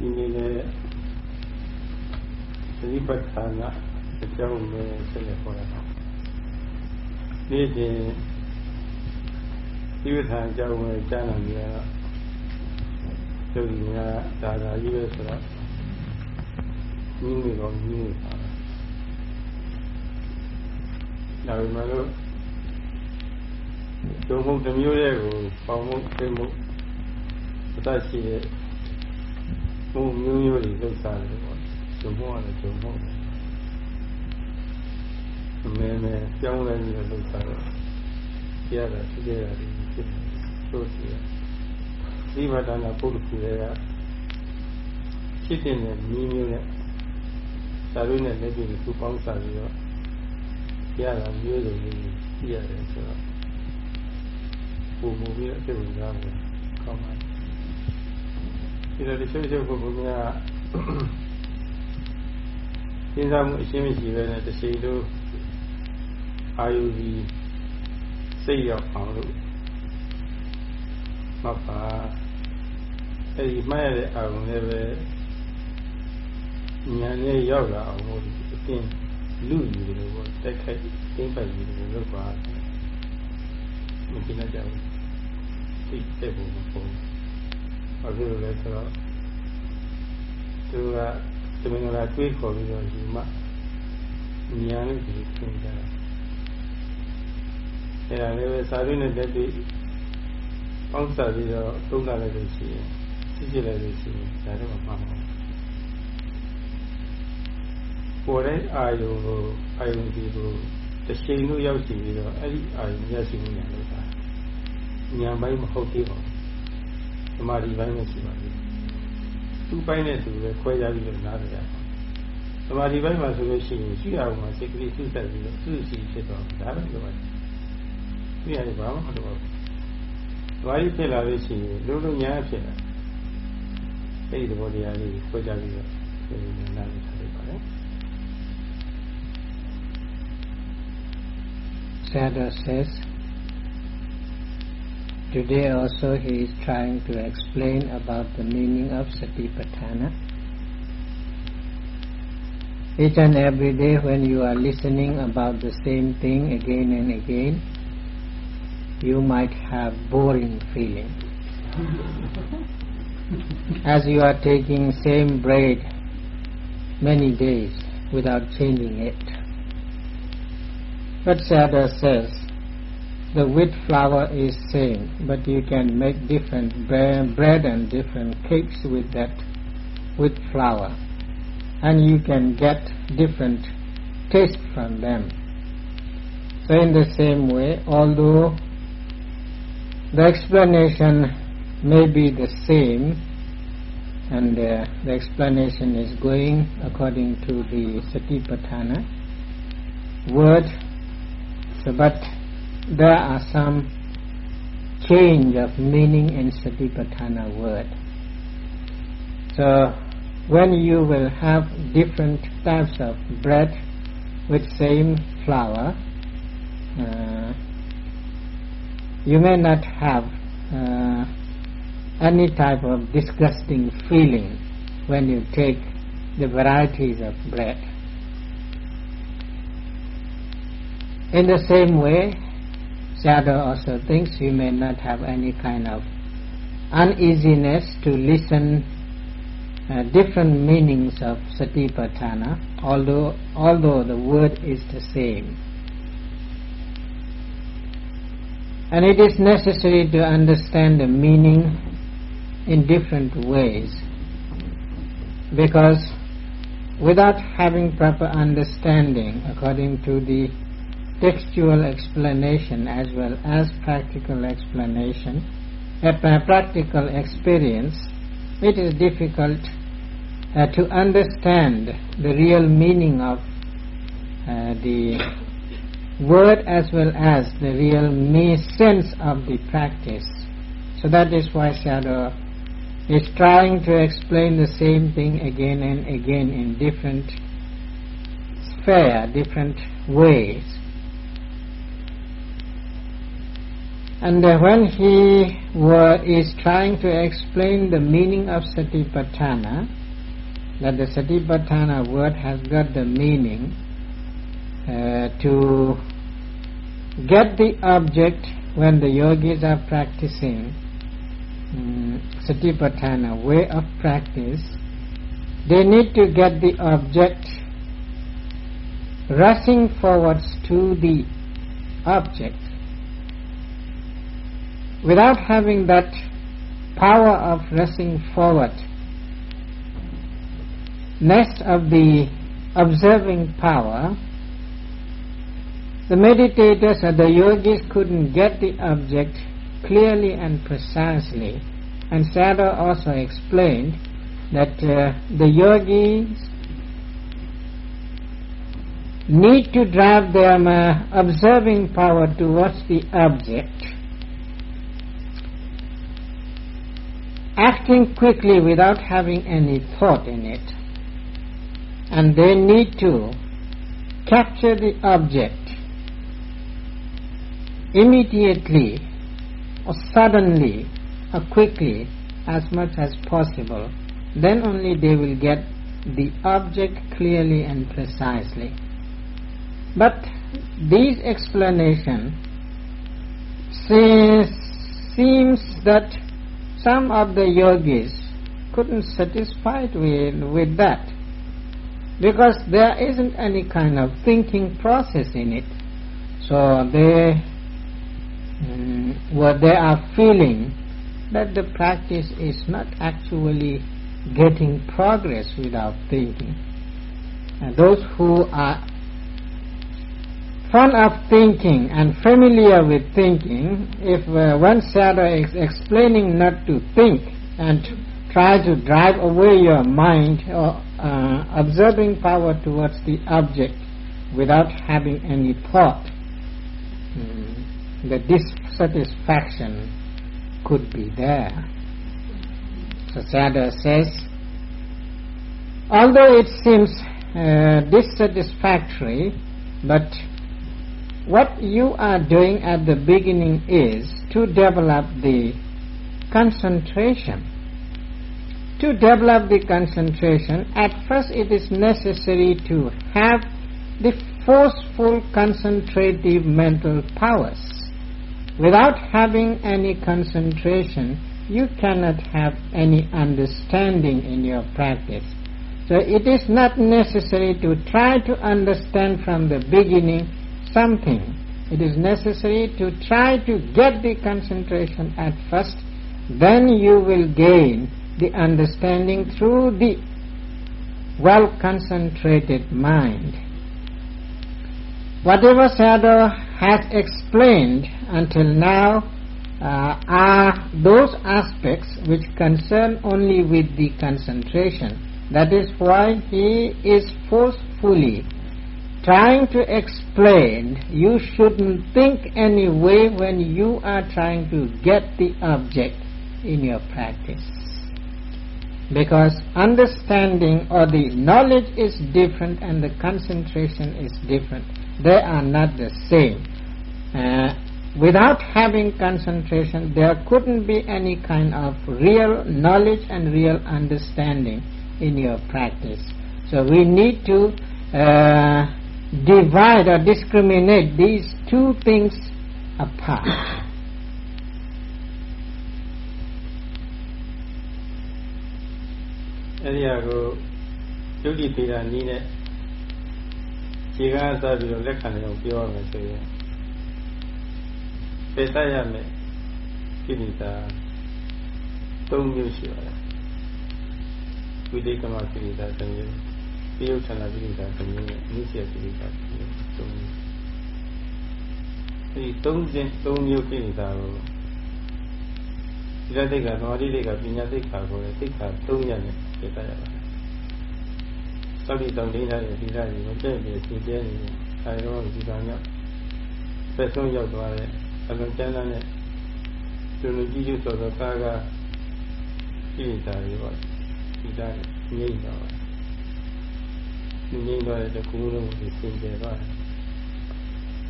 ဒီနေ့လည်းသတိပဋ္ဌာန်အကြောင်းပဲဆက်လက်ဟောရအောင်နေ့စဉ်ဒီဝိထာအကြောင်းပဲကြားနာကြရတော့သူကဒါသာကြီးပဲဆိုတော့မိမိကောမိမိပါဒါပေမဲ့လို့ဒုံမှုတစ်မျိုးရဲ့ကိုပေါင်းမှုသိမှုအတရှိတဲ့ ဘုံမျိုးမျိုးတွေလှုပ်ရှားတယ်ပေါ့ဒုံမှုရတယ်ဒုံမှုအမဲမဲကြောင်းလဲပြီးတော့လှုပ်ရှားတော့ပြရတာဖြစ်ကြရတယ်ဖြစ်တယ်ဆိုစီရဒီမတနာပုဒ်ကူတွေကဖြစ်တဲ့မျိုးမျိုးနဲ့သာရုနဲ့လက်ပြီးသူပေါင်းစားပြီးတော့ရတာမျိုးစုံလေးကြည့်ရတယ်ဆိုတော့ပုံမူပြီးအစ်ဝင်ကြတယ်ကောင်းပါတယ် ဒီလိုတချို့တချို့ပုဂ္ဂိုလ်များစဉ်းစားမှုအရှင်းမရှိပဲနဲ့တစ်ချိန်လုံးအာယုကြီးစိတ်ရောက်အောင်လို့မှတ်ပါအဲဒီမှတ်ရတဲ့အာရုံလည်းပဲဉာဏ်နဲ့ရောက်လာအောင်လို့အတင်းလူယူတယ်ပေါ့တိုက်ခိုက်တင်းပိုက်ယူတယ်လို့ပါမကြည့်လိုက်ကြဘူးသိတဲ့ဘုံပေါ့ဘာ ဖြစ်လို့လဲဆိုတော့သူကသမင်္ဂလာတွေးခေါ်ပြီးတော့ယူမှဉာဏ်နဲ့ဒီသင်ကြတာအဲဒါလည်းပဲစာရင်းနဲ့တက်ပြီးပေါင်းစားပြီးတော့သုံးတာလည်းလို့ရှိရင်သိကြလိုက်လို့ရှိရင်ဒါတော့မှမှားပါကိုယ်တဲ့အာယုံကိုအာယုံဒီကိုတစ်ချိန်လို့ရောက်ရှိပြီးတော့အဲ့ဒီအာယုံမျက်စိနဲ့လို့တာဉာဏ်ပိုင်းမဟုတ်သေးပါဘူး သမာဓိပိုင်းနဲ့ရှိပါသေးတယ်သူ့ပိုင်းနဲ့သူပဲခွဲခြားပြီးတော့နားကြရသမာဓိပိုင်းမှာဆိုလို့ရှိရင်ရှိရအောင်မှာစိတ်ကလေးစုဆက်ပြီးတော့သူ့စီဖြစ်တော့ဒါပဲပြောပါတယ်သူရတယ်ဘာမှမလုပ်ဘူးသမာဓိဖြစ်လာလို့ရှိရင်လုံးလုံးညာဖြစ်လာအဲ့ဒီသဘောတရားလေးခွဲခြားပြီးတော့နားကြထားလိုက်ပါတယ် Sayadaw says, today also he is trying to explain about the meaning of Satipatthana. Each and every day when you are listening about the same thing again and again, you might have boring feeling. As you are taking same bread many days without changing it. But Sayadaw says, the wheat flour is same, but you can make different bread and different cakes with that wheat flour. And you can get different taste from them. So in the same way, although the explanation may be the same, and uh, the explanation is going according to the Satipatthana word but there are some change of meaning in Satipatthana word. So, when you will have different types of bread with same flour, uh, you may not have uh, any type of disgusting feeling when you take the varieties of bread. In the same way, Sayadaw also thinks you may not have any kind of uneasiness to listen uh, different meanings of Satipatthana, although although the word is the same. And it is necessary to understand the meaning in different ways, because without having proper understanding according to the textual explanation as well as practical explanation, a practical experience, it is difficult uh, to understand the real meaning of uh, the word as well as the real sense of the practice. So that is why Sayadaw is trying to explain the same thing again and again in different sphere, different ways. And uh, when he were, is trying to explain the meaning of satipatthana, that the satipatthana word has got the meaning uh, to get the object when the yogis are practicing um, satipatthana way of practice, they need to get the object rushing forwards to the object. Without having that power of rushing forward, nest of the observing power, the meditators or the yogis couldn't get the object clearly and precisely. And Sayadaw also explained that uh, the yogis need to drive their uh, observing power towards the object. Acting quickly without having any thought in it. And they need to capture the object immediately or suddenly or quickly as much as possible. Then only they will get the object clearly and precisely. But these explanation seems that some of the yogis couldn't satisfied with, with that because there isn't any kind of thinking process in it. So they um, what they are feeling that the practice is not actually getting progress without thinking. And those who are fond of thinking and familiar with thinking, if uh, one Sayadaw is explaining not to think and try to drive away your mind or uh, observing power towards the object without having any thought, mm, the dissatisfaction could be there. So Sayadaw says, although it seems uh, dissatisfactory, but what you are doing at the beginning is to develop the concentration. To develop the concentration, at first it is necessary to have the forceful concentrative mental powers. Without having any concentration, you cannot have any understanding in your practice. So it is not necessary to try to understand from the beginning something, it is necessary to try to get the concentration at first, then you will gain the understanding through the well concentrated mind. Whatever Sayadaw has explained until now uh, are those aspects which concern only with the concentration. That is why he is forcefully trying to explain you shouldn't think any way when you are trying to get the object in your practice. Because understanding or the knowledge is different and the concentration is different. They are not the same. Uh, without having concentration, there couldn't be any kind of real knowledge and real understanding in your practice. So we need to uh, divide or discriminate these two things apart. အဲ့ဒီဟာကိုယုတ်တိပေတာနီးနဲ့ခြေကားစပြီးတော့လက်ခံတယ်ပြောရမယ်ဆိုရင်ပေတတ်ရမယ်ကိလေသာ၃မျိုးရှိပါတယ်ဝိတိကမကိလေသာ၃မျိုး တရုတ်ဌာနပိဋကသမီးနဲ့အနိစ္စပိဋကသမီးသုံးမျိုးဒီသုံးစဉ်သုံးမျိုးကိလေသာကိုဒီလက်သိက္ခာသမာဓိသိက္ခာပညာသိက္ခာကိုလည်းသိက္ခာ၃ရပ်နဲ့ပြသရပါတယ်သောတိတောင်လေးထားတဲ့ဒီလာကြီးကိုကြည့်ပြီးသင်ကျဲနေတယ်အဲဒီတော့ဒီကောင်ရောက်သက်ဆုံးရောက်သွားတဲ့အလုံးကျမ်းသားနဲ့သူလူကြီးကျုပ်ဆိုတော့ကာကကိလေသာတွေပေါ့ဒီလာငြိမ့်သွားပါ ငြိမ်းသွားတဲ့တကူလုံးကိုသင်ကျေသွားတယ်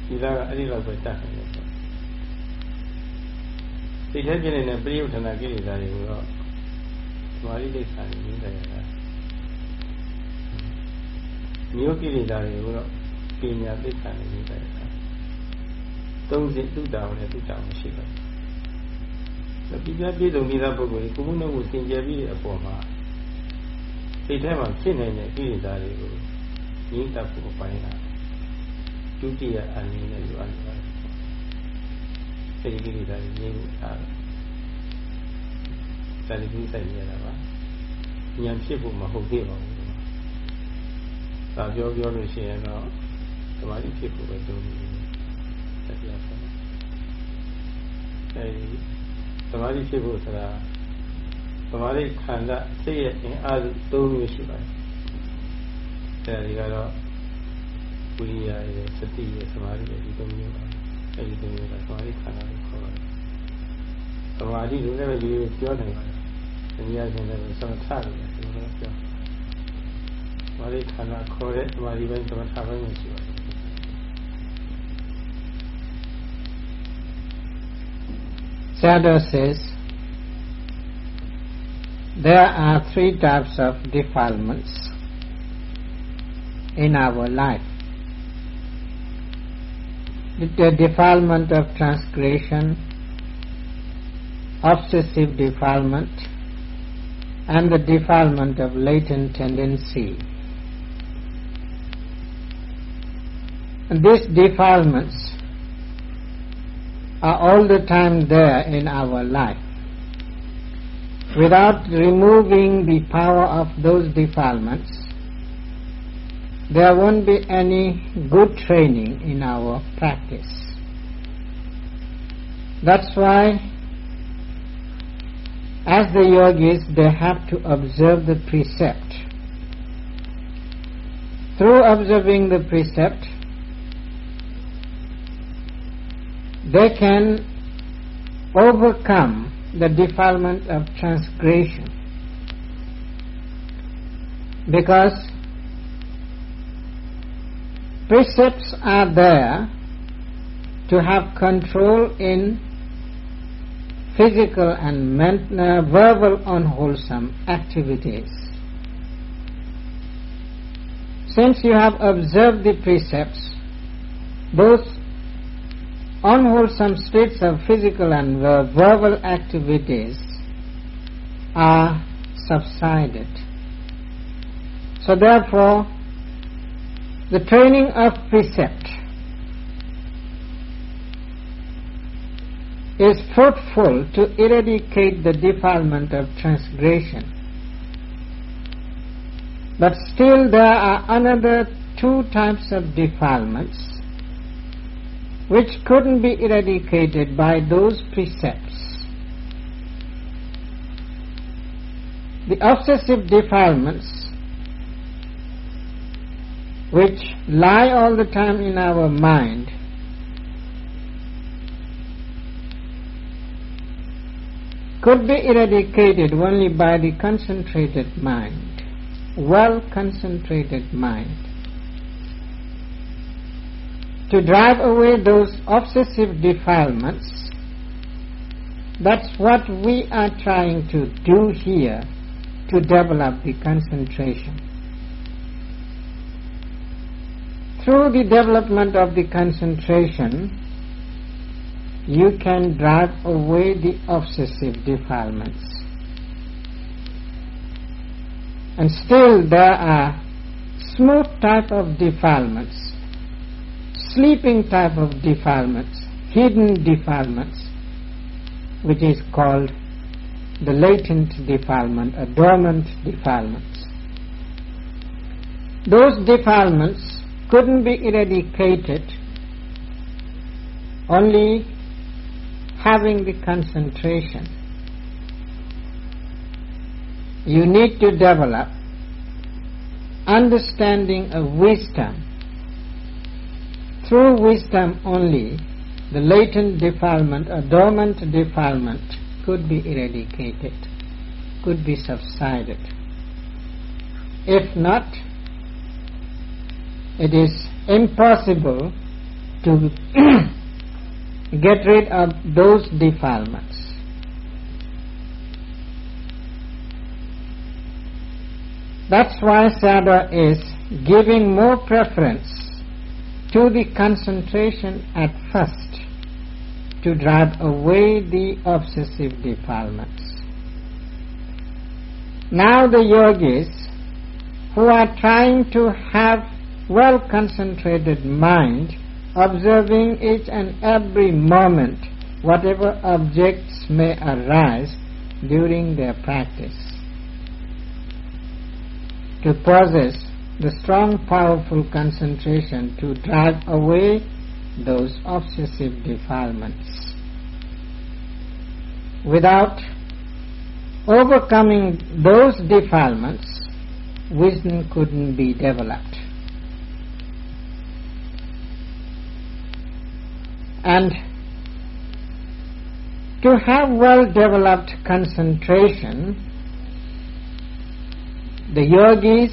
ဒီလားကအဲ့ဒီလောက်ပဲတတ်တယ်ပေါ့စိတ်ထဲဖြစ်နေတဲ့ပရိယုထနာကိလေသာတွေကိုတော့သမာဓိဒိဋ္ဌာန်ကိုသိတယ်မျိုးကိလေသာတွေကိုတော့ပညာသိက္ခာနဲ့သိတယ်သုံးစိတုတာကိုလည်းတုတာကိုရှိတယ်ဒီပြပြည့်စုံပြီးသားပုဂ္ဂိုလ်ကိုကိုယ်မှုနဲ့ကိုစင်ကြယ်ပြီးတဲ့အပေါ်မှာစိတ်ထဲမှာဖြစ်နေတဲ့ကိလေသာတွေကို ငြိမ့်သက်ဖို့ပိုင်းတာဒုတိယအနေနဲ့ယူအပ်ပါတယ်အဲဒီကိလေသာတွေငြိမ့်ဖို့အားစာလိကူးဆိုင်ရတာပါဉာဏ်ဖြစ်ဖို့မဟုတ်သေးပါဘူးဒါပြောပြောလို့ရှိရင်တော့သမာဓိဖြစ်ဖို့ပဲတုံးနေတယ်တရားဆုံးအဲဒီသမာဓိဖြစ်ဖို့ဆိုတာသမာဓိခန္ဓာစိတ်ရဲ့အင်အားစု၃မျိုးရှိပါတယ် အဲဒီကတော့ဝိရိယရဲ့စတိရဲ့သမာဓိရဲ့ဒီသုံးမျိုးပါအဲဒီသုံးမျိုးကသမာဓိခန္ဓာကိုခေါ်တယ်သမာဓိလို့လည်းဒီပြောနိုင်ပါတယ်အများဆုံးလည်းသမထလို့လည်းပြောသမာဓိခန္ဓာခေါ်တဲ့သမာဓိပိုင်းသမထပိုင်းမျိုးရှိပါတယ် Sayadaw says there are three types of defilements in our life. The defilement of transgression, obsessive defilement, and the defilement of latent tendency. And these defilements are all the time there in our life. Without removing the power of those defilements, there won't be any good training in our practice. That's why as the yogis, they have to observe the precept. Through observing the precept, they can overcome the defilement of transgression. Because precepts are there to have control in physical and mental, uh, verbal unwholesome activities. Since you have observed the precepts, those unwholesome states of physical and verbal activities are subsided. So therefore, the training of precept is fruitful to eradicate the defilement of transgression. But still there are another two types of defilements which couldn't be eradicated by those precepts. The obsessive defilements which lie all the time in our mind could be eradicated only by the concentrated mind, well concentrated mind. To drive away those obsessive defilements, that's what we are trying to do here to develop the concentration. Through the development of the concentration, you can drive away the obsessive defilements. And still there are smooth type of defilements, sleeping type of defilements, hidden defilements, which is called the latent defilement, or dormant defilements. Those defilements couldn't be eradicated only having the concentration. You need to develop understanding of wisdom. Through wisdom only, the latent defilement or dormant defilement could be eradicated, could be subsided. If not, it is impossible to get rid of those defilements. That's why Sada is giving more preference to the concentration at first to drive away the obsessive defilements. Now the yogis who are trying to have well concentrated mind observing each and every moment whatever objects may arise during their practice. To possess the strong powerful concentration to drive away those obsessive defilements. Without overcoming those defilements, wisdom couldn't be developed. And to have well developed concentration, the yogis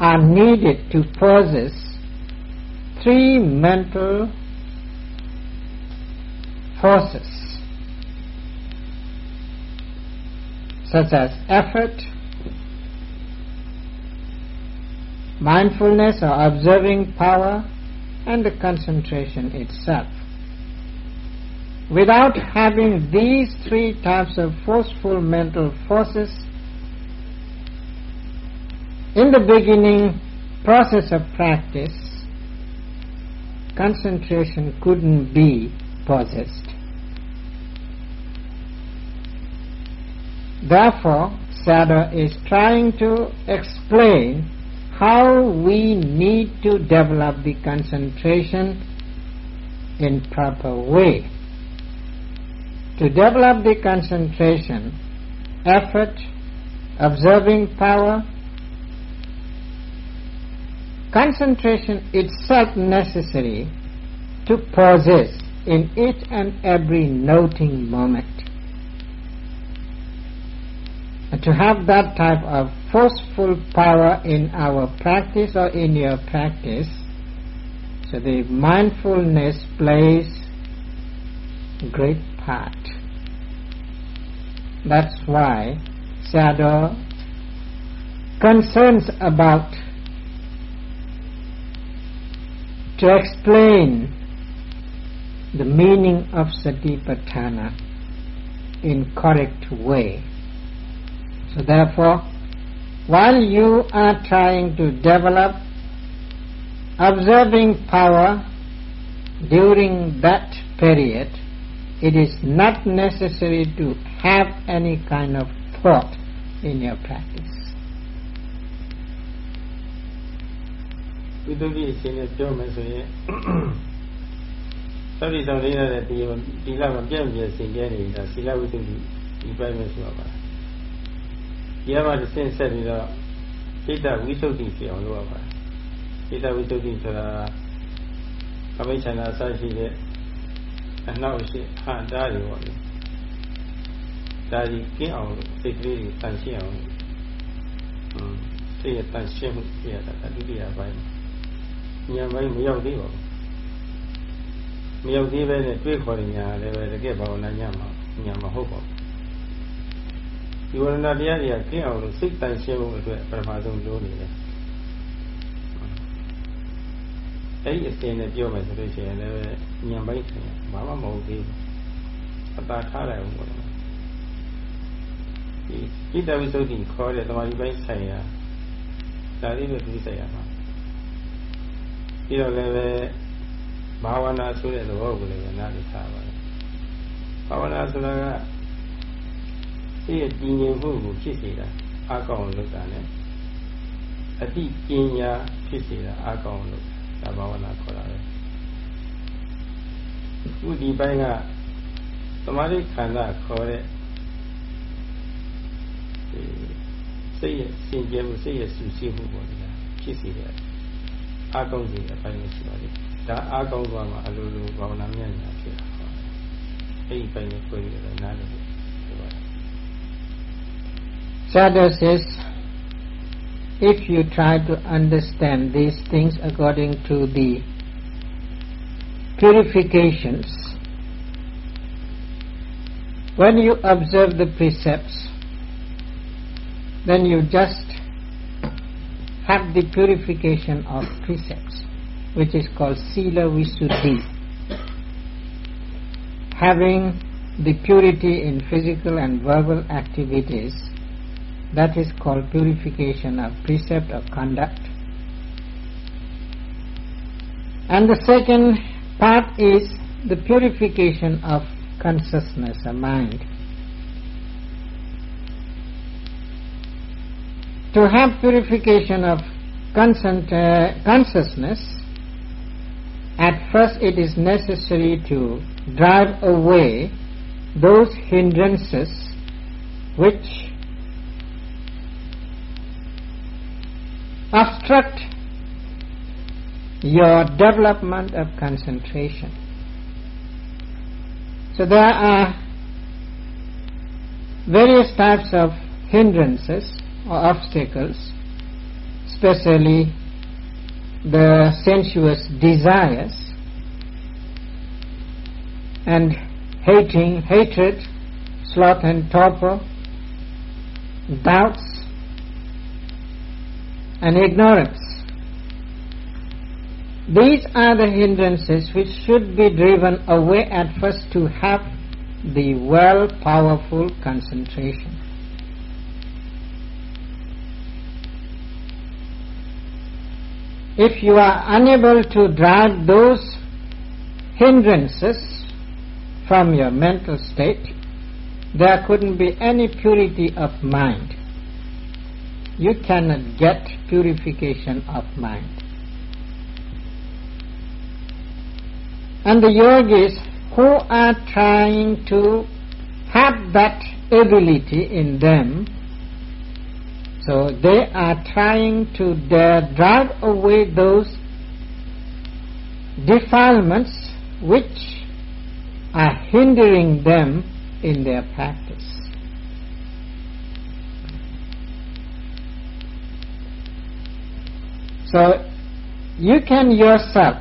are needed to possess three mental forces such as effort, mindfulness or observing power, and the concentration itself. Without having these three types of forceful mental forces, in the beginning process of practice, concentration couldn't be possessed. Therefore, Sada is trying to explain how we need to develop the concentration in proper way. To develop the concentration, effort, observing power, concentration itself necessary to possess in each and every noting moment. To have that type of forceful power in our practice or in your practice, so the mindfulness plays great part. That's why Sayadaw concerns about to explain the meaning of satipatthana in correct way. So therefore, while you are trying to develop observing power during that period, it is not necessary to have any kind of thought in your practice. ဝိသုဒ္ဓိအရှင်နဲ့ပြောမယ်ဆိုရင်သတိဆောင်လေးရတဲ့ဒီဒီလမှာပြည့်ပြည့်စင်ကြဲနေတာသီလဝိသုဒ္ဓိဒီပိုင်းပဲဆိုပါ ဒီမှာတစ်ဆင့်ဆက်ပြီးတော့စိတ်တဝိသုဒ္ဓိဖြစ်အောင်လုပ်ရပါတယ်စိတ်တဝိသုဒ္ဓိဆိုတာကမိချန္ဒအစရှိတဲ့အနောက်ရှိဟန်တားတွေပေါ့လေဒါကြီးကင်းအောင်စိတ်ကလေးတွေတန်ရှင်းအောင်ဟွန်းစိတ်ရတန်ရှင်းမှုပြရတာဒုတိယပိုင်းဉာဏ်ပိုင်းမရောက်သေးပါဘူးမရောက်သေးပဲနဲ့တွေးခေါ်တဲ့ဉာဏ်လည်းပဲတကယ်ဘာဝနာဉာဏ်မှာဉာဏ်မဟုတ်ပါဘူး ဒီဝရဏတရားတွေကကျင့်အောင်လို့စိတ်တန်ရှင်းဖို့အတွက်ပထမဆုံးလိုနေတယ်အဲ့ဒီအစဉ်နဲ့ပြောမယ်ဆိုလို့ရှိရင်လည်းဉာဏ်ပိုင်းဆိုင်ဘာမှမဟုတ်သေးဘူးအတာထားလိုက်အောင်ပေါ့ဒီဣတဝိသုဒ္ဓိခေါ်တဲ့သမာဓိပိုင်းဆိုင်ရာဒါလေးပဲသိစေရမှာပြီးတော့လည်းပဲဘာဝနာဆိုတဲ့သဘောကိုလည်းနားလည်ထားပါတယ်ဘာဝနာဆိုတာက ဒီရဲ့တည်ငြိမ်မှုကိုဖြစ်စေတာအကောင်းလုပ်တာ ਨੇ အတိပညာဖြစ်စေတာအကောင်းလုပ်ဒါဘာဝနာခေါ်တာပဲခုဒီပိုင်းကသမာဓိခန္ဓာခေါ်တဲ့စိတ်ရဲ့စင်ကြယ်မှုစိတ်ရဲ့စူးစီးမှုပေါ့ဒီကဖြစ်စေတယ်အားကောင်းစေတဲ့အပိုင်းရှိပါလိမ့်ဒါအားကောင်းသွားမှအလိုလိုဘာဝနာမြတ်ညာဖြစ်တာပေါ့အဲ့ဒီပိုင်းကိုပြောရတာနားလည်လို့ပြောပါတယ် Sayadaw says if you try to understand these things according to the purifications when you observe the precepts then you just have the purification of precepts, which is called Sila Visuddhi. Having the purity in physical and verbal activities, that is called purification of precept of conduct. And the second part is the purification of consciousness or mind. To have purification of uh, consciousness, at first it is necessary to drive away those hindrances which obstruct your development of concentration. So there are various types of hindrances or obstacles, especially the sensuous desires and hating, hatred, sloth and torpor, doubts and ignorance. These are the hindrances which should be driven away at first to have the well powerful concentration. If you are unable to drive those hindrances from your mental state, there couldn't be any purity of mind. You cannot get purification of mind. And the yogis who are trying to have that ability in them, so they are trying to drive away those defilements which are hindering them in their practice. So you can yourself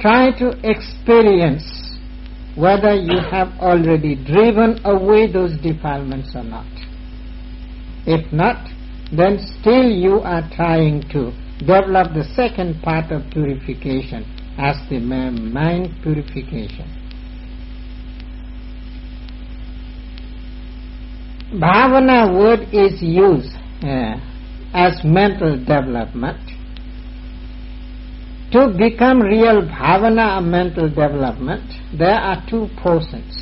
try to experience whether you have already driven away those defilements or not. If not, then still you are trying to develop the second part of purification as the mind purification. Bhavana word is used uh, as mental development. To become real bhavana mental development, there are two portions.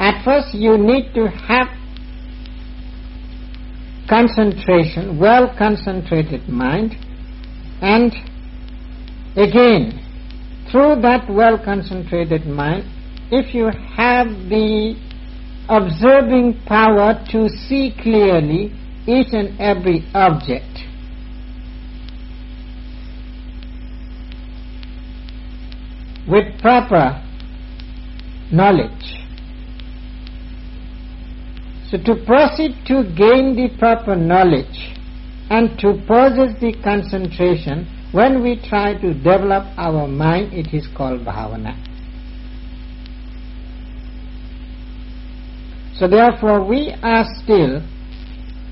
At first you need to have concentration, well concentrated mind, and again, through that well concentrated mind, if you have the observing power to see clearly each and every object. With proper knowledge. So to proceed to gain the proper knowledge and to possess the concentration, when we try to develop our mind, it is called bhavana. So therefore we are still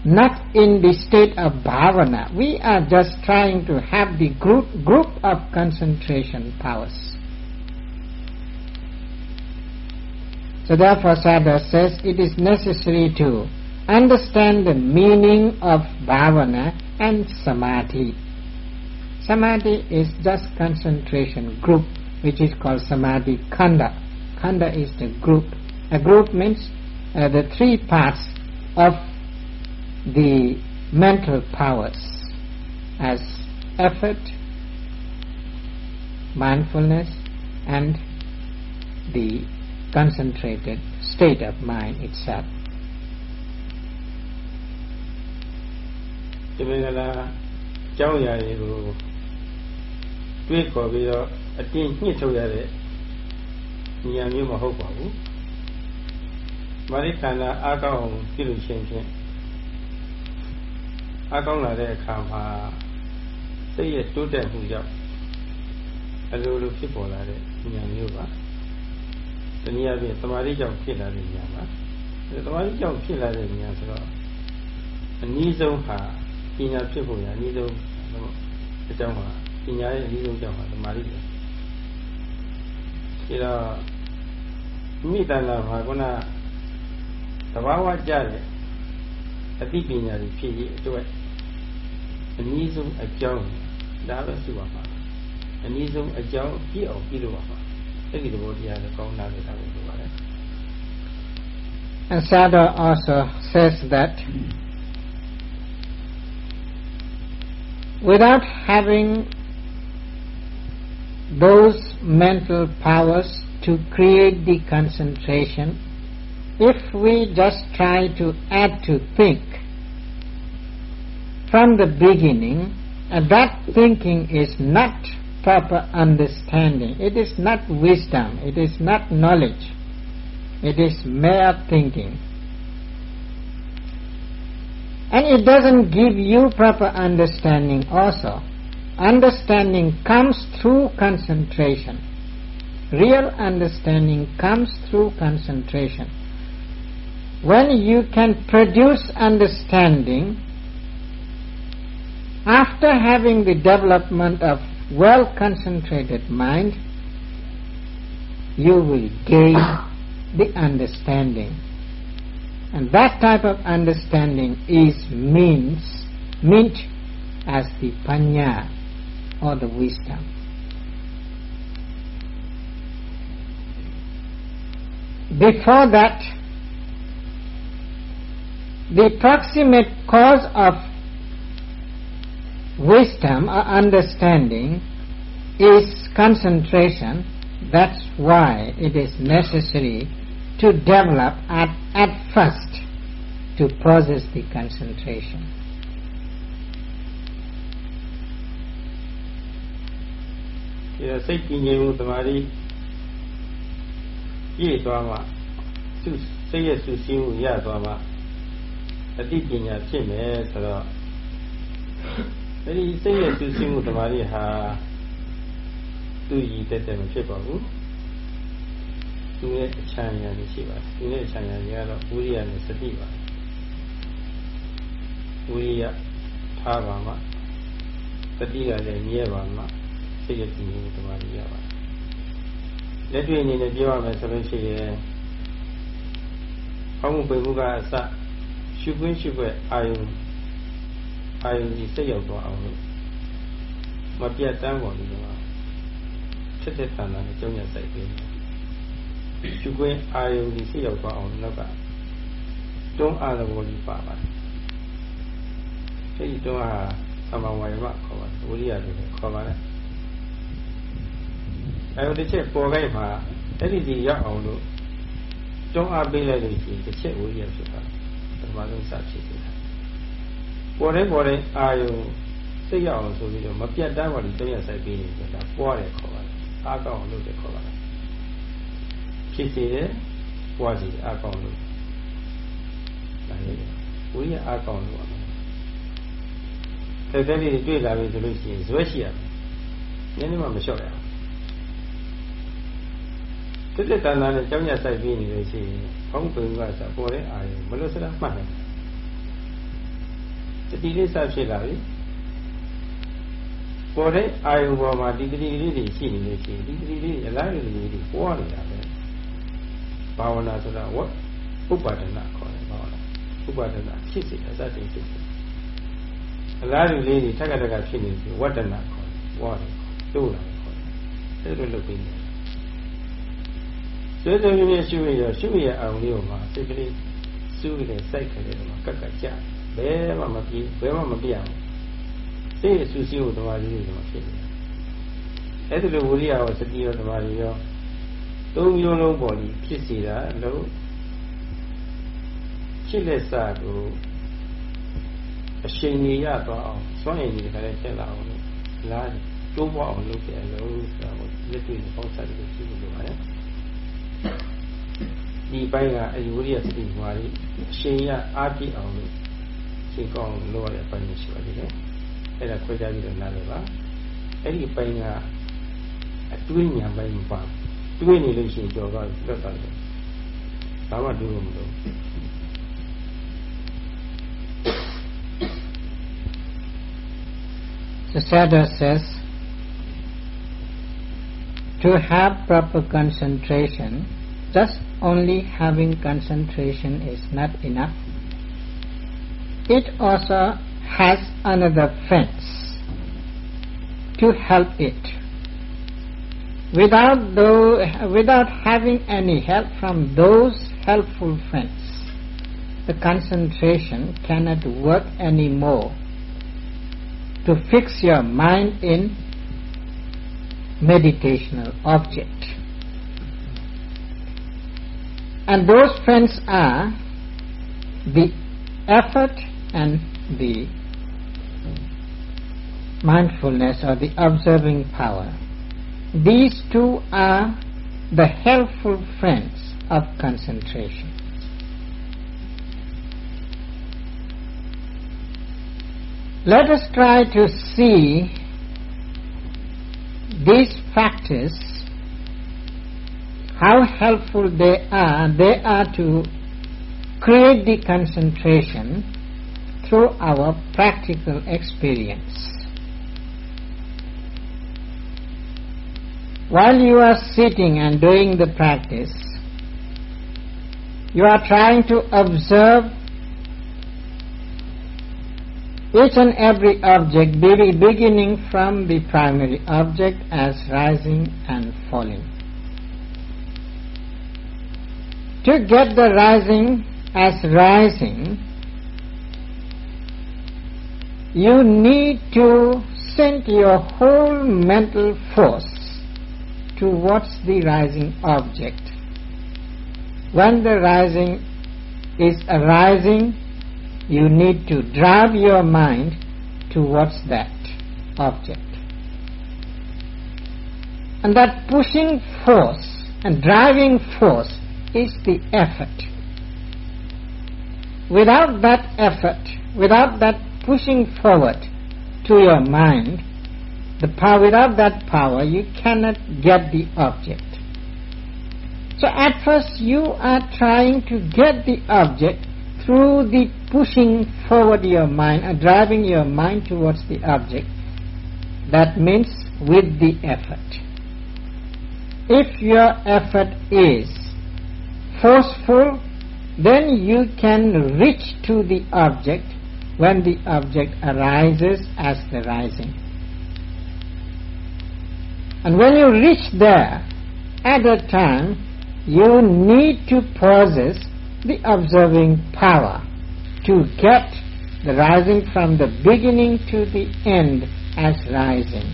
not in the state of bhavana. We are just trying to have the group, group of concentration powers. So therefore Sayadaw says it is necessary to understand the meaning of bhavana and samadhi. Samadhi is just concentration group which is called samadhi khanda. Khanda is the group. A group means uh, the three parts of the mental powers as effort, mindfulness, and the concentrated state of mind itself. ဒီမင်္ဂလာကျောင်းရာတွေကိုတွေးခေါ်ပြီးတော့အတင်းညှစ်ထုတ်ရတဲ့ဉာဏ်မျိုးမဟုတ်ပါဘူးမာရိခန္ဓာအားကောင်းအောင်ပြုလို့ရှိရင်ဖြင့်အားကောင်းလာတဲ့အခါမှာစိတ်ရဲ့တိုးတက်မှုကြောင့်အလိုလိုဖြစ်ပေါ်လာတဲ့ဉာဏ်မျိုးပါ တနည်းအားဖြင့်သမာဓိကြောင့်ဖြစ်လာတဲ့ဉာဏ်ပါသမာဓိကြောင့်ဖြစ်လာတဲ့ဉာဏ်ဆိုတော့အနည်းဆုံးဟာပညာဖြစ်ဖို့ရအနည်းဆုံးအကြောင်းဟာပညာရဲ့အနည်းဆုံးကြောင့်ဟာသမာဓိပဲဒါတော့မိတန်လာမှာကသဘာဝကြတဲ့အသိပညာတွေဖြစ်ရေးအတွက်အနည်းဆုံးအကြောင်းဒါပဲရှိပါမှာအနည်းဆုံးအကြောင်းပြည့်အောင်ပြုလုပ် And Sada also says that without having those mental powers to create the concentration, if we just try to add to think from the beginning, and that thinking is not proper understanding. It is not wisdom. It is not knowledge. It is mere thinking. And it doesn't give you proper understanding also. Understanding comes through concentration. Real understanding comes through concentration. When you can produce understanding after having the development of well concentrated mind, you will gain the understanding. And that type of understanding is means meant as the panya or the wisdom. Before that, the proximate cause of wisdom or understanding is concentration. That's why it is necessary to develop at, at first to process the concentration. ဒီစိတ်ကြည်ငြိမ်မှုတမာရီပြည့်သွားမှသူစိတ်ရဲ့ဆူဆီးမှုရသွားမှအတိပညာဖြစ်မယ်ဆိုတော့ အဲဒီစိတ်ရဲ့ဆူဆီးမှုတမာရီဟာသူရည်တက်တယ်မဖြစ်ပါဘူးသူရဲ့အချမ်းရံရှိပါတယ်သူရဲ့အချမ်းရံကြီးကတော့ဝိရိယနဲ့စတိပါဝိရိယထားပါမှစတိကလည်းမြဲပါမှစိတ်ရဲ့ကြည်မှုတမာရီရပါတယ်လက်တွေ့အနေနဲ့ပြောရမယ်ဆိုလို့ရှိရင်ဟောမှုပိမှုကအစရှုခွင့်ရှုခွက်အာယု အာယုကြီးစိတ်ရောက်သွားအောင်လို့မပြတ်တမ်းပေါ်လို့တော့ဖြစ်တဲ့ဌာနနဲ့ကျုံရစိုက်ပြီးရှုခွင့်အာယုကြီးစိတ်ရောက်သွားအောင်နောက်ကတွန်းအားသဘောကြီးပါပါတယ်အဲဒီတွန်းအားသမဝါယမခေါ်ပါတယ်ဝိရိယလို့ခေါ်ပါတယ်အဲတစ်ချက်ပေါ်ခိုက်မှာအဲ့ဒီကြီးရောက်အောင်လို့တွန်းအားပေးလိုက်လို့ရှိရင်တစ်ချက်ဝိရိယဖြစ်တာပထမဆုံးစဖြစ် နေတာပေါ်တဲ့ပေါ်တဲ့အာယုစိတ်ရအောင်ဆိုပြီးတော့မပြတ်တမ်းပါလို့တွန်းရဆိုင်ပေးနေတယ်ဒါပွားတယ်ခေါ်ပါတယ်အားကောင်းအောင်လုပ်တယ်ခေါ်ပါတယ်ဖြစ်စေတယ်ပွားစေတယ်အားကောင်းလို့ဒါရည်ဝိရိယအားကောင်းလို့ပါတယ်တဲ့တဲ့လေးတွေ့လာပြီဆိုလို့ရှိရင်ဇွဲရှိရမယ်နည်းနည်းမှမလျှော့ရအောင်တက်တက်တန်တန်နဲ့ကြောင်းရဆိုင်ပြီးနေလို့ရှိရင်ဘောင်းပင်ကစားပေါ်တဲ့အာရုံမလို့စရာမှတ်တယ် တတိလေးစဖြစ်လာပြီပေါ်တဲ့အာယုံပေါ်မှာဒီတတိလေးတွေရှိနေလို့ရှိရင်ဒီတတိလေးအလားတူလေးတွေပေါ်နေတာပဲဘာဝနာဆိုတာဝတ်ဥပါဒနာခေါ်တယ်ဘာဝနာဥပါဒနာဖြစ်စေအစတည်းဖြစ်စေအလားတူလေးတွေထက်ကထက်ကဖြစ်နေပြီဝတ္တနာခေါ်တယ်ဝါတယ်တိုးလာခေါ်တယ်အဲ့လိုလုပ်ပြီးနေစေတမြင့်ရှုရရှုရအောင်လေးမှာစိတ်ကလေးစူးတယ်စိုက်ခတယ်မှာကက်ကက်ကြ ဘယ်မှမပြေဘယ်မှမပြအောင်စိတ်အဆူစီးကိုတမားလေးတွေမှာဖြစ်နေအဲ့ဒီလိုဝိရိယရောစတိရောတမားလေးရောသုံးမျိုးလုံးပေါ်ပြီးဖြစ်စီတာလို့ဖြစ်လက်စကိုအချိန်ကြီးရသွားအောင်စွန့်ရည်ကြီးကလည်းတက်လာအောင်လို့လားတိုးပွားအောင်လုပ်တယ်လို့ဆိုတော့လက်တွေ့နဲ့ပေါင်းစပ်ပြီးကြည့်လို့ပါတယ်ဒီပိုင်းကအယူရိယစတိဟွာလေးအရှင်ရအားပြည့်အောင်လို့ The Sada says to have proper concentration just only having concentration is not enough. It also has another fence to help it. Without, though, without having any help from those helpful friends, the concentration cannot work anymore to fix your mind in meditational object. And those friends are the effort and the mindfulness or the observing power. These two are the helpful friends of concentration. Let us try to see these factors, how helpful they are, they are to create the concentration through our practical experience. While you are sitting and doing the practice, you are trying to observe each and every object beginning from the primary object as rising and falling. To get the rising as rising, you need to send your whole mental force towards the rising object. When the rising is arising, you need to drive your mind towards that object. And that pushing force and driving force is the effort. Without that effort, without that pushing forward to your mind, the power, without that power, you cannot get the object. So at first you are trying to get the object through the pushing forward your mind and driving your mind towards the object. That means with the effort. If your effort is forceful, then you can reach to the object when the object arises as the rising. And when you reach there, at that time, you need to possess the observing power to get the rising from the beginning to the end as rising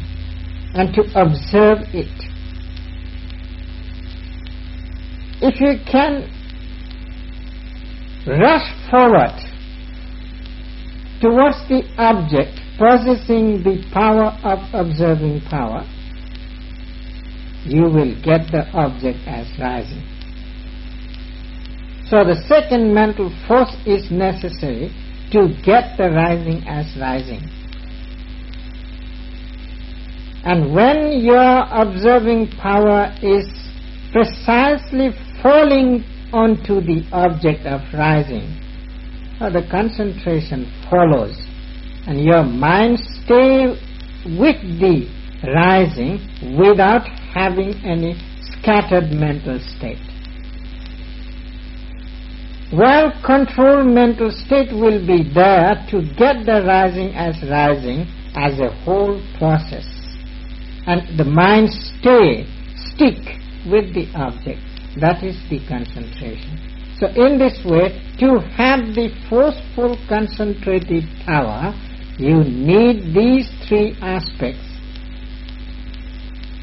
and to observe it. If you can rush forward towards the object possessing the power of observing power, you will get the object as rising. So the second mental force is necessary to get the rising as rising. And when your observing power is precisely falling onto the object of rising, the concentration follows and your mind stay with the rising without having any scattered mental state. Well controlled mental state will be there to get the rising as rising as a whole process. And the mind stay, stick with the object. That is the concentration. So in this way, to have the forceful concentrated power, you need these three aspects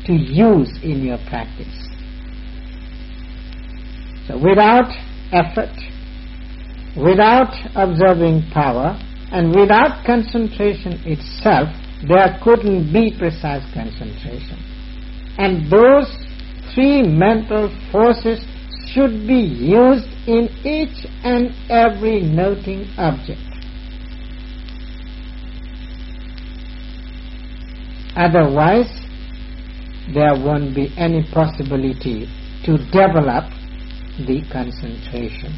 to use in your practice. So without effort, without observing power, and without concentration itself, there couldn't be precise concentration. And those three mental forces should be used in each and every noting object. Otherwise, there won't be any possibility to develop the concentration.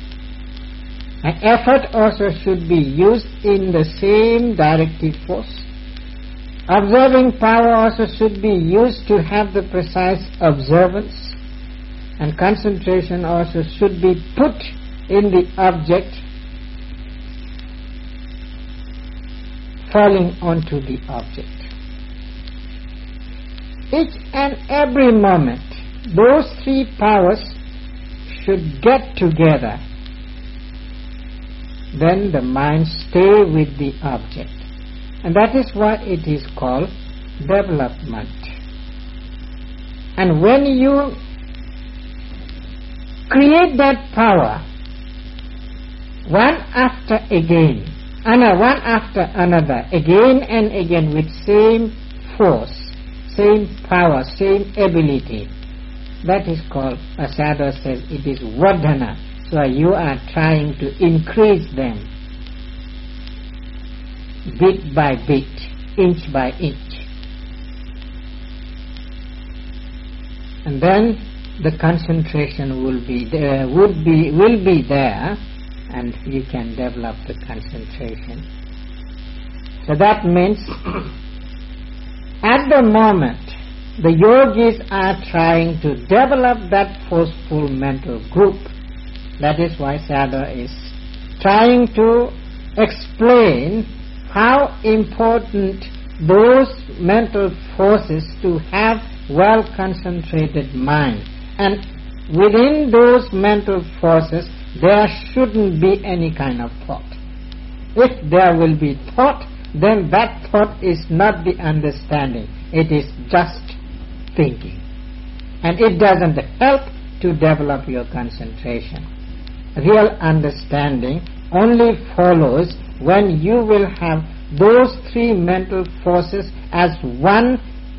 And effort also should be used in the same directive force Observing power also should be used to have the precise observance and concentration also should be put in the object falling onto the object. Each and every moment those three powers should get together. Then the mind stay with the object. And that is why it is called development. And when you create that power one after again and one after another again and again with same force same power same ability that is called as Sayadaw says it is vardhana so you are trying to increase them bit by bit, inch by inch. And then the concentration will be there, would be, will be there and you can develop the concentration. So that means at the moment the yogis are trying to develop that forceful mental group that is why Sayadaw is trying to explain how important those mental forces to have well concentrated mind and within those mental forces there shouldn't be any kind of thought. If there will be thought then that thought is not the understanding. It is just thinking. And it doesn't help to develop your concentration. Real understanding only follows when you will have those three mental forces as one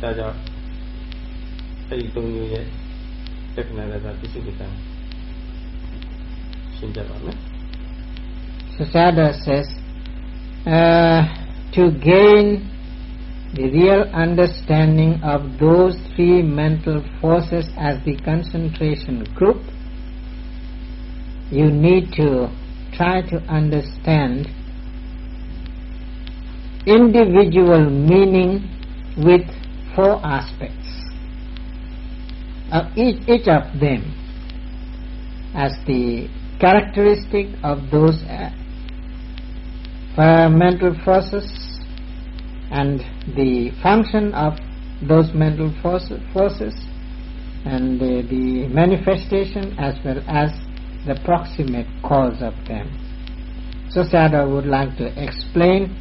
ဒါကြောင့်အဲဒီသုံးမျိုးရဲ့လက္ခဏာရတ္တပစ္စည်းကံရှင်းကြပါမယ်။ Sayadaw says uh, to gain the real understanding of those three mental forces as the concentration group you need to try to understand individual meaning with four aspects of each, each of them as the characteristic of those uh, mental forces and the function of those mental forces and the, the manifestation as well as the proximate cause of them. So Sayadaw would like to explain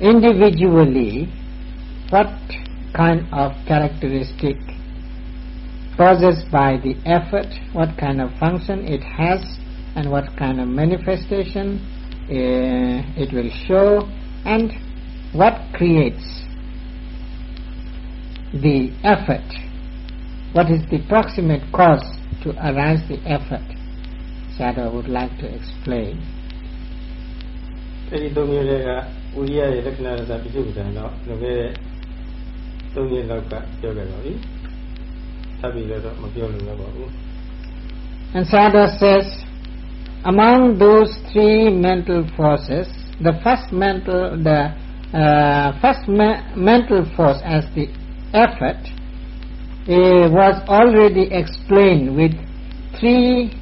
individually what kind of characteristic causes by the effort, what kind of function it has, and what kind of manifestation uh, it will show, and what creates the effort, what is the proximate cause to arise the effort. Sayadaw would like to explain. သုံးရက်လောက်ကပြောခဲ့ပါပြီထပ်ပြီးတော့မပြောလို့ရပါဘူး And Sayadaw says, among those three mental forces, the first mental, the uh, first me mental force as the effort uh, was already explained with three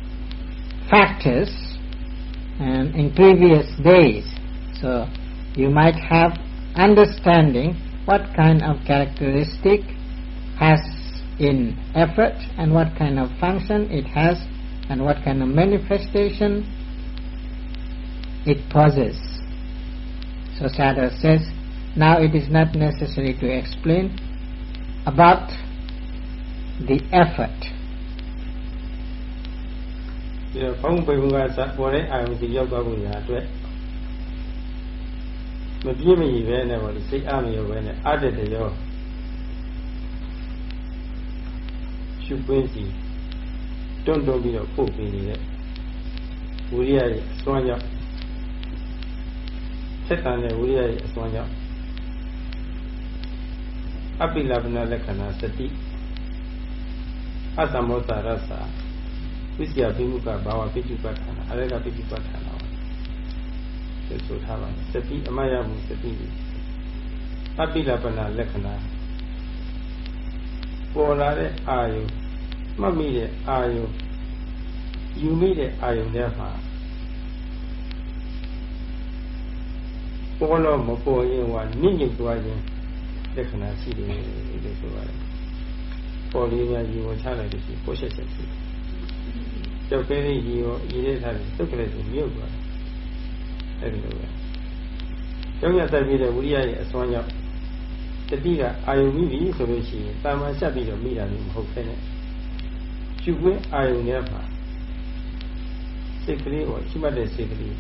factors um, in previous days. So you might have understanding what kind of characteristic has in effort and what kind of function it has and what kind of manifestation it possesses. So Sayadaw says, now it is not necessary to explain about the effort ပြီး မပြည့်မရည်ပဲနဲ့ပေါ့လေစိတ်အားမရောပဲနဲ့အတ္တတရောရှုပွင့်စီတွန်းတွန်းပြီးတော့ပို့ပေးနေတဲ့ဝိရိယရဲ့အစွမ်းကြောင့်သက်တန်တဲ့ဝိရိယရဲ့အစွမ်းကြောင့်အပိလပနလက္ခဏာစတိအတမောသရသဝိဇ္ဇာပိမှုကဘာဝပိဋိပတ်ဌာနအရေကပိဋိပတ်ဌာ နဆိုထားပါတယ်စတိအမယမှုစတိအပိလပနလက္ခဏာပေါ်လာတဲ့အာယုမှတ်မိတဲ့အာယုယူမိတဲ့အာယုထဲမှာပေါ်လို့မပေါ်ရင်ဟောနိမ့်ညွတ်သွားခြင်းလက္ခဏာရှိတယ်လို့ဆိုပါတယ်ပေါ်လေးများယူဝင်ချလိုက်လို့ရှိပို့ချက်ချက်ရှိကြောက်ကလေးကြီးရောရည်ရထားတယ်သုတ်ကလေးဆိုမြုပ်သွားတယ် အဲ့ဒီလိုပဲကျောင်းရတက်ပြီးတဲ့ဝိရိယရဲ့အစွမ်းကြောင့်တတိကအာယုမိပြီဆိုလို့ရှိရင်တာမန်ဆက်ပြီးတော့မိတာမျိုးမဟုတ်ခဲနဲ့ရှုခွင့်အာယုနဲ့မှာစိတ်ကလေးကိုရှိမှတ်တဲ့စိတ်ကလေး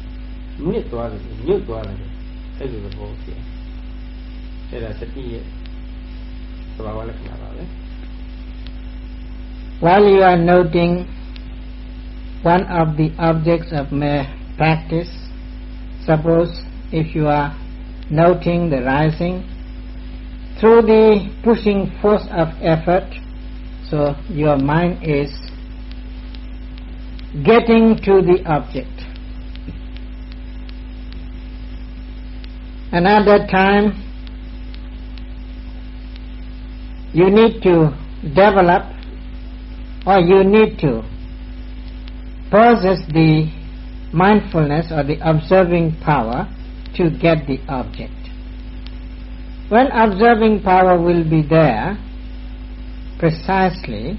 မြင့်သွားတယ်ညှို့သွားတယ်အဲ့လိုသဘောဖြစ်အဲ့ဒါစတိရဲ့သဘာဝလက္ခဏာပါပဲ While you are noting one of the objects of mere practice, suppose if you are noting the rising through the pushing force of effort, so your mind is getting to the object. And at that time, you need to develop or you need to possess the mindfulness or the observing power to get the object. When observing power will be there precisely,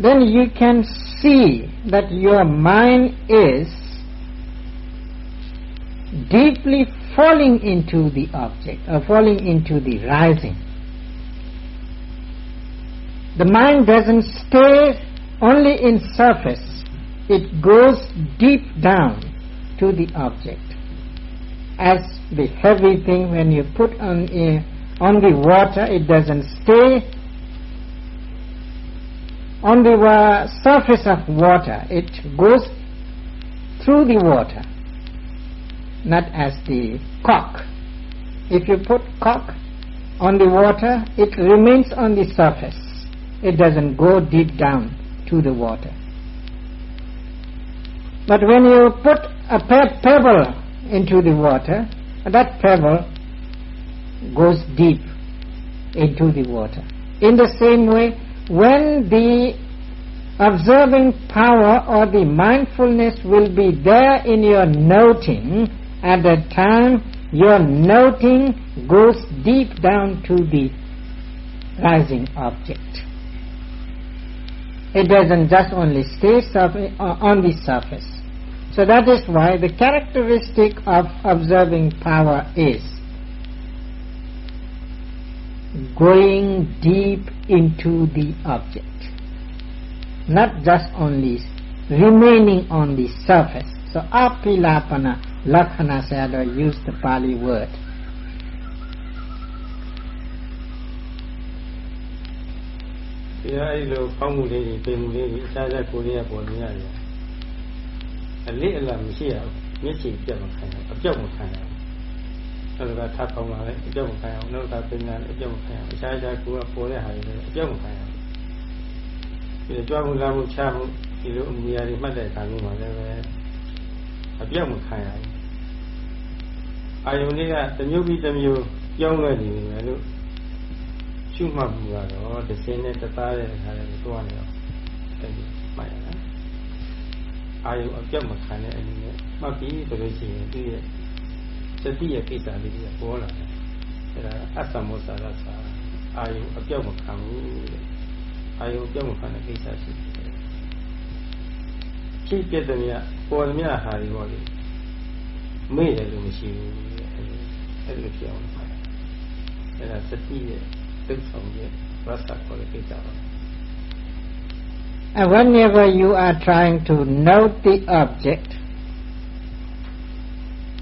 then you can see that your mind is deeply falling into the object or falling into the rising. The mind doesn't stay only in surface, it goes deep down to the object. As the heavy thing when you put on, on the water, it doesn't stay on the uh, surface of water, it goes through the water, not as the cock. If you put cock on the water, it remains on the surface. It doesn't go deep down to the water. But when you put a pe- pebble into the water, that pebble goes deep into the water. In the same way, when the observing power or the mindfulness will be there in your noting, at that time your noting goes deep down to the rising object. It doesn't just only stay uh, on the surface. So that is why the characteristic of observing power is going deep into the object, not just only remaining on the surface. So apilapana lakhana sayadaw used the Pali word. ဒီ အဲ့လိုဖောင်းမှုလေးတွေပြင်မှုလေးတွေအခြားခြားကိုယ်လေးကပေါ်နေရတယ်အလေးအလာမရှိရဘူးမျက်စိပြတ်မခံရအပြောက်မခံရဘူးနောက်ကထပ်ပေါင်းလာတယ်အပြောက်မခံရဘူးနောက်ကပင်လာတယ်အပြောက်မခံရဘူးအခြားခြားကိုယ်ကပေါ်တဲ့ဟာတွေလည်းအပြောက်မခံရဘူးဒီကြွားမှုလာမှုချမှုဒီလိုအမူအရာတွေမှတ်တဲ့အခါမျိုးမှာလည်းပဲအပြောက်မခံရဘူးအာယုန်လေးကတစ်မျိုးပြီးတစ်မျိုးပြောင်းလဲနေတယ်လို့ရှုမှတ်မှုကတော့တစ်စင်းနဲ့တသားတဲ့အခါလေးတွားနေတော့အဲ့ဒီမှတ်ရတာ အာယုအပြောက်မခံတဲ့အနေနဲ့မှတ်ပြီးဆိုလို့ရှိရင်သူရဲ့စတိရဲ့ကိစ္စလေးတွေပေါ်လာတယ်အဲ့ဒါအတ္တမောစာရစာအာယုအပြောက်မခံဘူးတဲ့အာယုအပြောက်မခံတဲ့ကိစ္စရှိတယ်ဖြစ်ပြတဲ့မြတ်ပေါ်တဲ့မြတ်ဟာဒီပေါ့လေမေ့တယ်လို့မရှိဘူးအဲ့လိုဖြစ်အောင်ပါအဲ့ဒါစတိရဲ့သိဆောင်ရဲ့ရသခေါ်တဲ့ကိစ္စပါ And whenever you are trying to note the object,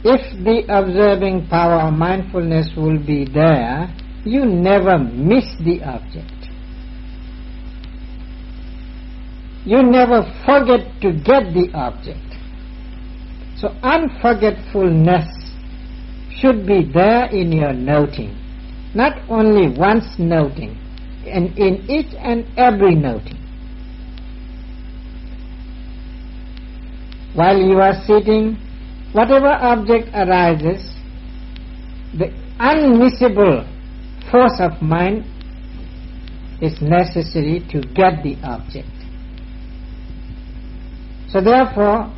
if the observing power of mindfulness will be there, you never miss the object. You never forget to get the object. So unforgetfulness should be there in your noting, not only once noting, and in each and every noting. While you are sitting, whatever object arises, the unmissable force of mind is necessary to get the object. So therefore,